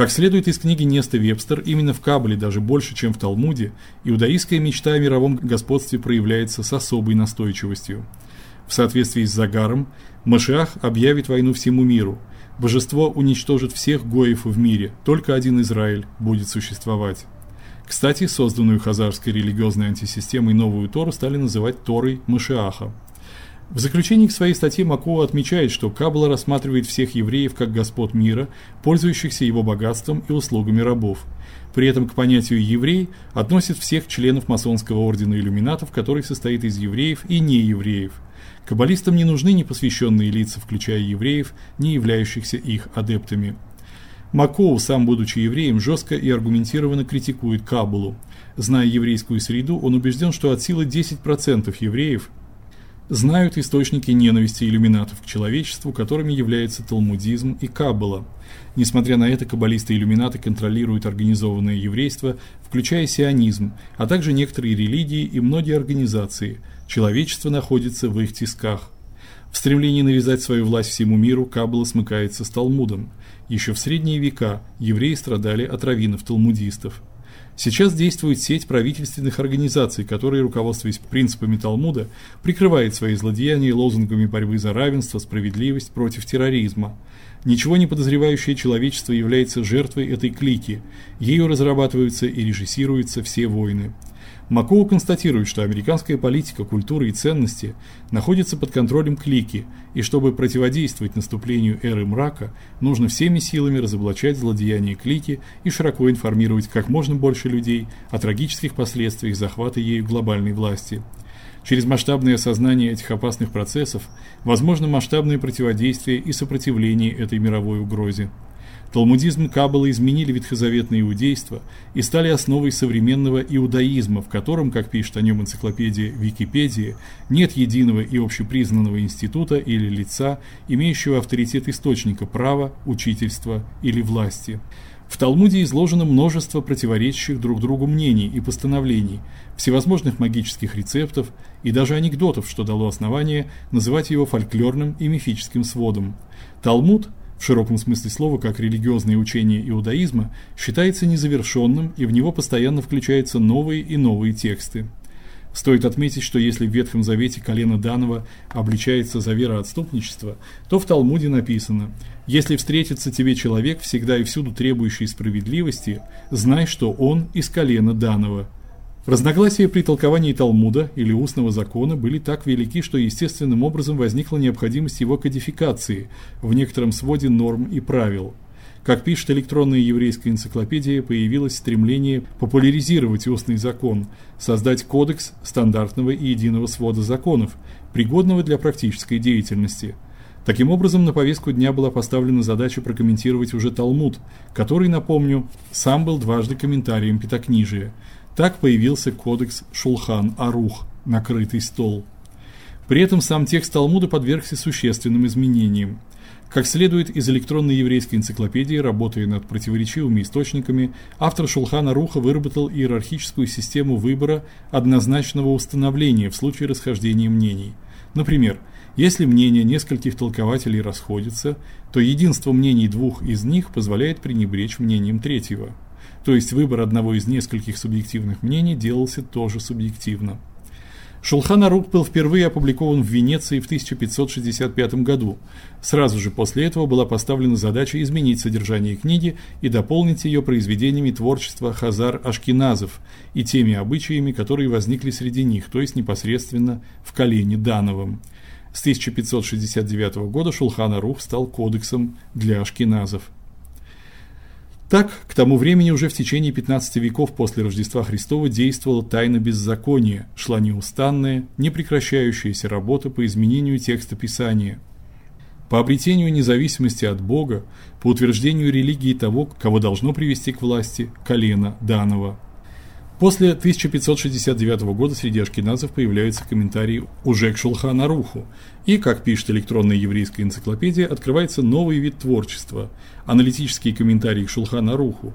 Как следует из книги Неста Вебстер, именно в Кабале даже больше, чем в Талмуде, иудаистская мечта о мировом господстве проявляется с особой настойчивостью. В соответствии с Загаром, Машиах объявит войну всему миру. Божество уничтожит всех гоев в мире, только один Израиль будет существовать. Кстати, созданную хазарской религиозной антисистемой новую Тору стали называть Торой Машиаха. В заключении к своей статье Макова отмечает, что Каббала рассматривает всех евреев как господ мира, пользующихся его богатством и услугами рабов. При этом к понятию еврей относит всех членов масонского ордена иллюминатов, который состоит из евреев и неевреев. Каббалистам не нужны непосвященные лица, включая евреев, не являющихся их адептами. Макоу, сам будучи евреем, жестко и аргументированно критикует Каббалу. Зная еврейскую среду, он убежден, что от силы 10% евреев знают источники ненависти иллюминатов к человечеству, которыми являются талмудизм и каббала. Несмотря на это, каббалисты-иллюминаты контролируют организованное еврейство, включая сионизм, а также некоторые религии и многие организации. Человечество находится в их тисках. В стремлении навязать свою власть всему миру Каббала смыкается с Талмудом. Еще в средние века евреи страдали от раввинов-талмудистов. Сейчас действует сеть правительственных организаций, которые, руководствуясь принципами Талмуда, прикрывают свои злодеяния лозунгами борьбы за равенство, справедливость против терроризма. Ничего не подозревающее человечество является жертвой этой клики. Ею разрабатываются и режиссируются все войны. Макоу констатирует, что американская политика, культура и ценности находятся под контролем клики, и чтобы противодействовать наступлению эры мрака, нужно всеми силами разоблачать злодеяния клики и широко информировать как можно больше людей о трагических последствиях захвата ею глобальной власти. Через масштабное осознание этих опасных процессов возможно масштабное противодействие и сопротивление этой мировой угрозе. Талмудизм и Каббала изменили ветхозаветное иудейство и стали основой современного иудаизма, в котором, как пишет о нем энциклопедия Википедия, нет единого и общепризнанного института или лица, имеющего авторитет источника права, учительства или власти. В Талмуде изложено множество противоречащих друг другу мнений и постановлений, всевозможных магических рецептов и даже анекдотов, что дало основание называть его фольклорным и мифическим сводом. Талмуд в широком смысле слова, как религиозное учение иудаизма, считается незавершенным, и в него постоянно включаются новые и новые тексты. Стоит отметить, что если в Ветхом Завете колено Данова обличается за вероотступничество, то в Талмуде написано: "Если встретится тебе человек, всегда и всюду требующий справедливости, знай, что он из колена Данова". Разногласия при толковании Талмуда или устного закона были так велики, что естественным образом возникла необходимость его кодификации в некотором своде норм и правил. Как пишет электронная еврейская энциклопедия, появилось стремление популяризировать устный закон, создать кодекс стандартного и единого свода законов, пригодного для практической деятельности. Таким образом, на повестку дня была поставлена задача прокомментировать уже Талмуд, который, напомню, сам был дважды комментарием Пятикнижия – так появился кодекс Шулхан-Арух, накрытый стол. При этом сам текст Талмуда подвергся существенным изменениям. Как следует из электронной еврейской энциклопедии, работая над противоречивыми источниками, автор Шулхана Руха выработал иерархическую систему выбора однозначного установления в случае расхождения мнений. Например, если мнения нескольких толкователей расходятся, то единство мнений двух из них позволяет пренебречь мнением третьего. То есть выбор одного из нескольких субъективных мнений делался тоже субъективно. Шулхан Арух был впервые опубликован в Венеции в 1565 году. Сразу же после этого была поставлена задача изменить содержание книги и дополнить ее произведениями творчества хазар-ашкеназов и теми обычаями, которые возникли среди них, то есть непосредственно в колене Дановом. С 1569 года Шулхан Арух стал кодексом для ашкеназов. Так, к тому времени уже в течение 15 веков после Рождества Христова действовала тайна беззакония, шла неустанная, непрекращающаяся работа по изменению текста Писания. По обретению независимости от Бога, по утверждению религии того, кого должно привести к власти колено Данова. После 1569 года среди ашкеназов появляются комментарии уже к Шулхан-Аруху, и, как пишет электронная еврейская энциклопедия, открывается новый вид творчества аналитические комментарии к Шулхан-Аруху.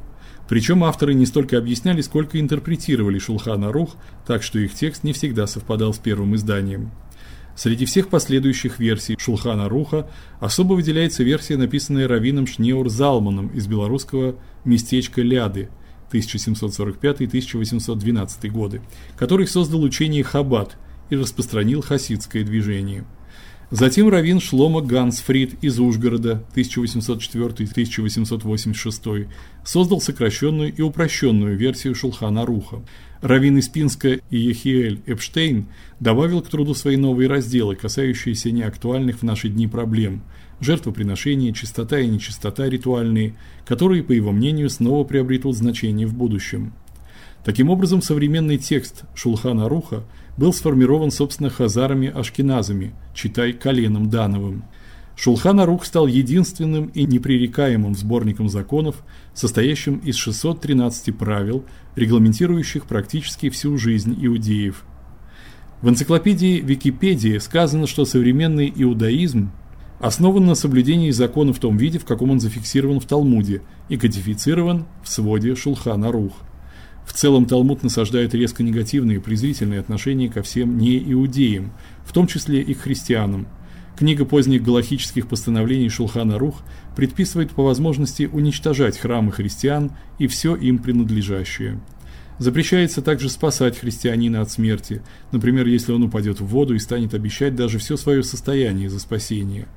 Причем авторы не столько объясняли, сколько интерпретировали Шулхан-Арух, так что их текст не всегда совпадал с первым изданием. Среди всех последующих версий Шулхана Руха особо выделяется версия, написанная раввином Шнеур Залманом из белорусского местечка Ляды 1745-1812 годы, который создал учение Хаббат и распространил хасидское движение. Затем раввин Шлома Гансфрид из Ужгорода 1804-1886 создал сокращенную и упрощенную версию Шулхана Руха. Раввин из Пинска Иехиэль Эпштейн добавил к труду свои новые разделы, касающиеся неактуальных в наши дни проблем – жертвоприношения, чистота и нечистота ритуальные, которые, по его мнению, снова приобретут значение в будущем. Таким образом, современный текст Шулхана Руха был сформирован, собственно, хазарами-ашкеназами, читай коленом Дановым. Шулхан Арух стал единственным и непререкаемым сборником законов, состоящим из 613 правил, регламентирующих практически всю жизнь иудеев. В энциклопедии Википедии сказано, что современный иудаизм основан на соблюдении закона в том виде, в каком он зафиксирован в Талмуде и кодифицирован в своде Шулхан Арух. В целом Талмуд насаждает резко негативные презрительные отношения ко всем неиудеям, в том числе и к христианам. Книга поздних галахических постановлений Шулхана Рух предписывает по возможности уничтожать храмы христиан и все им принадлежащее. Запрещается также спасать христианина от смерти, например, если он упадет в воду и станет обещать даже все свое состояние за спасение.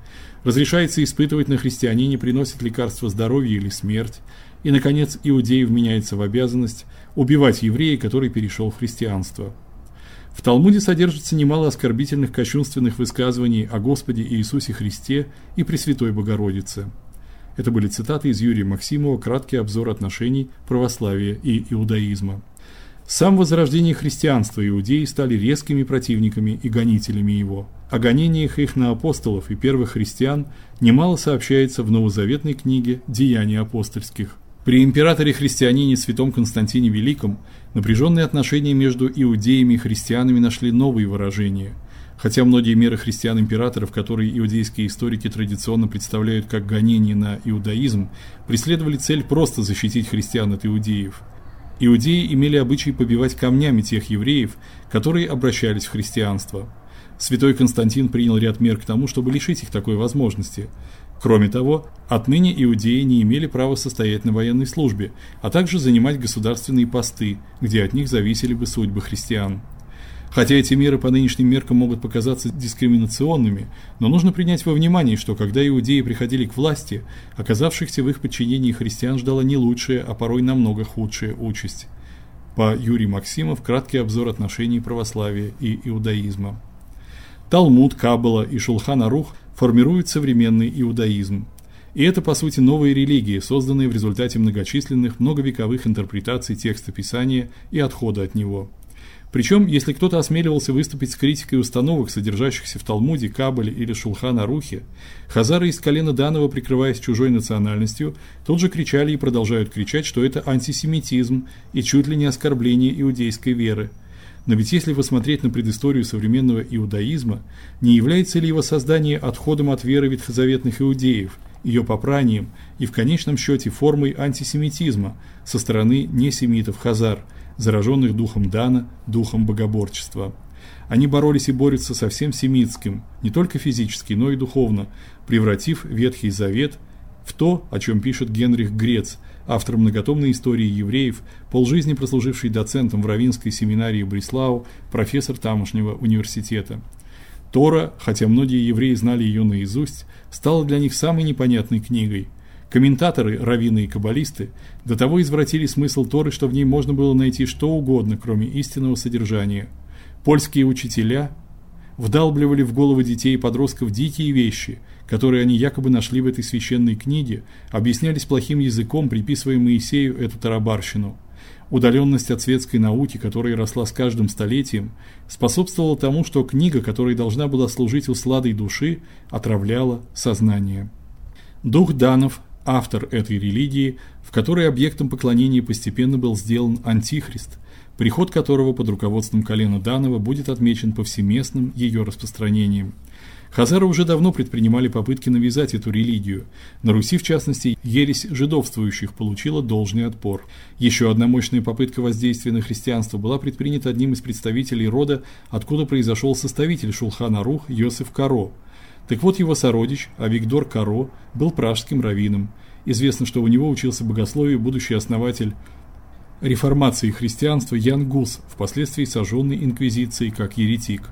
Разрешается испытывать на христианине, приносит лекарство здоровья или смерть. И, наконец, иудею вменяется в обязанность убивать еврея, который перешел в христианство. В Талмуде содержится немало оскорбительных кощунственных высказываний о Господе Иисусе Христе и Пресвятой Богородице. Это были цитаты из Юрия Максимова «Краткий обзор отношений православия и иудаизма». С самого зарождения христианства иудеи стали резкими противниками и гонителями его. О гонениях их на апостолов и первых христиан немало сообщается в новозаветной книге «Деяния апостольских». При императоре-христианине святом Константине Великом напряженные отношения между иудеями и христианами нашли новые выражения. Хотя многие меры христиан-императоров, которые иудейские историки традиционно представляют как гонение на иудаизм, преследовали цель просто защитить христиан от иудеев. Иудеи имели обычай побивать камнями тех евреев, которые обращались в христианство. Святой Константин принял ряд мер к тому, чтобы лишить их такой возможности. Кроме того, отныне иудеи не имели права состоять на военной службе, а также занимать государственные посты, где от них зависели бы судьбы христиан. Хотя эти меры по нынешним меркам могут показаться дискриминационными, но нужно принять во внимание, что когда иудеи приходили к власти, оказавшихся в их подчинении христиан ждала не лучшая, а порой намного худшая участь. По Юрий Максимов краткий обзор отношений православия и иудаизма. Талмуд, Каббала и Шулхан Арух формируют современный иудаизм. И это по сути новые религии, созданные в результате многочисленных многовековых интерпретаций текста Писания и отхода от него. Причем, если кто-то осмеливался выступить с критикой установок, содержащихся в Талмуде, Кабале или Шулхан-Арухе, хазары из колена Данова, прикрываясь чужой национальностью, тут же кричали и продолжают кричать, что это антисемитизм и чуть ли не оскорбление иудейской веры – но ведь если посмотреть на предысторию современного иудаизма, не является ли его создание отходом от веры ветхозаветных иудеев, ее попранием и в конечном счете формой антисемитизма со стороны несемитов-хазар, зараженных духом Дана, духом богоборчества? Они боролись и борются со всем семитским, не только физически, но и духовно, превратив Ветхий Завет в то, о чем пишет Генрих Грец, автор многотомной истории евреев, полжизни прослуживший доцентом в Равинской семинарии Бреслау, профессор тамошнего университета. Тора, хотя многие евреи знали ее наизусть, стала для них самой непонятной книгой. Комментаторы, раввины и каббалисты до того извратили смысл Торы, что в ней можно было найти что угодно, кроме истинного содержания. Польские учителя вдалбливали в головы детей и подростков дикие вещи, которые они якобы нашли в этой священной книге, объяснялись плохим языком, приписывая Моисею эту тарабарщину. Удаленность от светской науки, которая росла с каждым столетием, способствовала тому, что книга, которая должна была служить усладой души, отравляла сознание. Дух Данов, автор этой религии, в которой объектом поклонения постепенно был сделан антихрист, приход которого под руководством колена Данова будет отмечен повсеместным ее распространением. Хазары уже давно предпринимали попытки навязать эту религию. На Руси, в частности, ересь жидовствующих получила должный отпор. Еще одна мощная попытка воздействия на христианство была предпринята одним из представителей рода, откуда произошел составитель Шулхана-Рух Йосиф Каро. Так вот его сородич, Авигдор Каро, был пражским раввином. Известно, что у него учился богословию будущий основатель реформации христианства Ян Гус, впоследствии сожженный инквизицией как еретик.